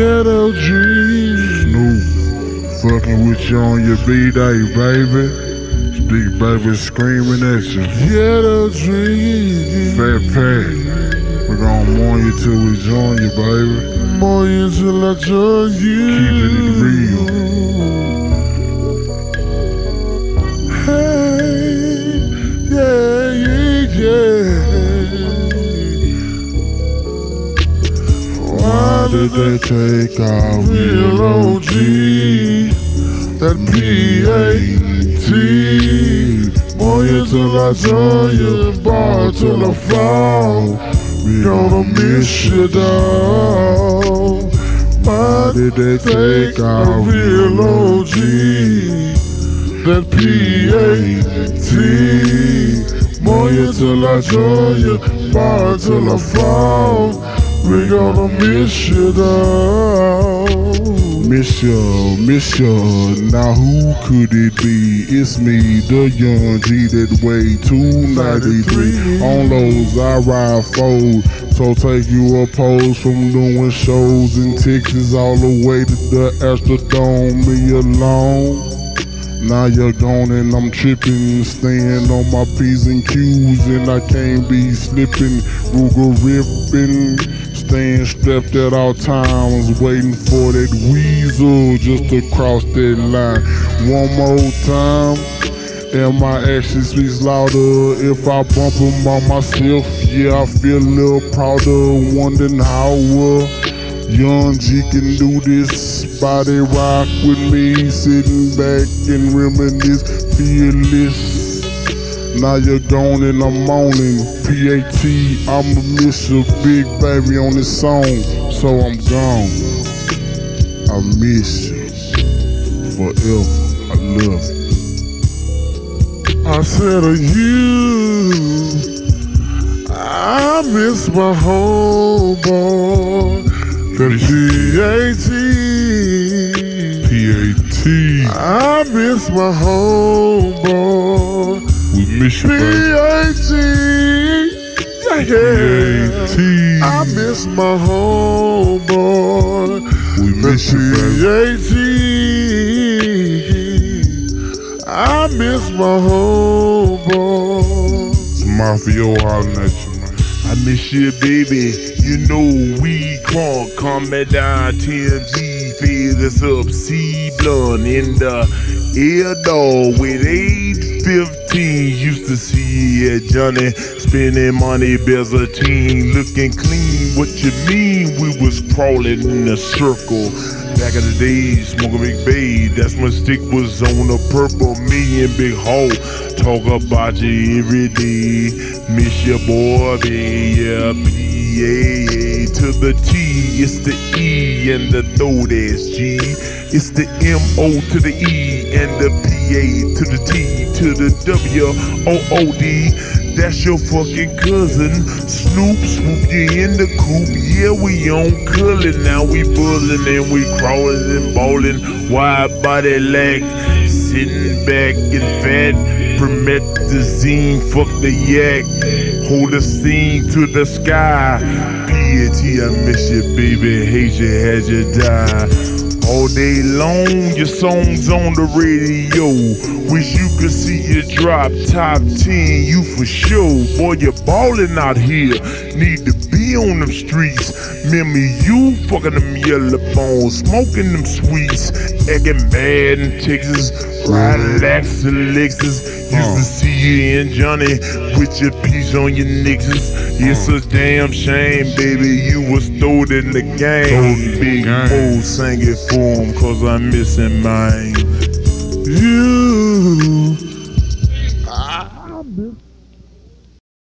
Ghetto G. Snoop, fucking with you on your B-Day, baby. Big baby screaming at you. Ghetto G. Fat Pat, we're gonna mourn you till we join you, baby. More until I join you. Keeping it real. Why did they take our Real OG, that P-A-T. More until I join you, bar till I fall. We Gonna miss you, dog. Why did they take our real OG? That P-A-T. More until I join you, bar till I fall. We gonna miss you, dog. Miss ya, miss ya, now who could it be? It's me, the young G that weigh 293. On those I ride fold. So take you a pose from doing shows in Texas all the way to the Astrodome. Me alone. Now you're gone and I'm tripping, staying on my P's and Q's and I can't be slipping, Ruger ripping, staying strapped at all times, waiting for that weasel just to cross that line. One more time, and my action speaks louder. If I bump him on myself, yeah, I feel a little prouder, wondering how uh, Young G can do this. Body rock with me, sitting back and reminisce, fearless. Now you're gone and I'm moaning. PAT, I'ma miss your big baby on this song, so I'm gone. I miss you forever. I love you. I said to you, I miss my homeboy, P-A-T. PAT, I miss my homeboy, we miss you, baby. P-A-T. Yeah, PAT, I miss my homeboy, we the miss you, baby. P-A-T. I miss my homeboy. It's Mafia hollering at you, man. I miss you, baby. You know we crunk coming down TNG, feel this up C blunt in the air dog with 815. To see yeah, Johnny spending money, Bezatine, looking clean. What you mean? We was crawling in a circle. Back in the days, smoking big bay, that's when stick was on a purple. And Big Hawk. talk about you every day. Miss your boy, baby, P-A-A to the T. It's the E and the throw that's G. It's the M-O to the E and the P-A to the T to the W-O-O-D. That's your fucking cousin. Snoop, swoop you in the coop. Yeah, we on cullin'. Now we bullin' and we crawlin' and ballin'. Wide body leg, sitting back and fat. Promethazine, fuck the yak. Hold the scene to the sky. P.A.T. I miss you, baby. Hate you, had you die. All day long, your songs on the radio. Wish you could see you drop top 10, you for sure. Boy, you're ballin' out here. Need to be on them streets. Remember you fucking them yellow bones, smoking them sweets, acting bad in Texas, riding lax elixirs. Used to see you and Johnny with your piece on your niggas. It's a damn shame, baby. You was throwed in the game. Throwed in the Big. Moe sang it for him, cause I'm missing mine. You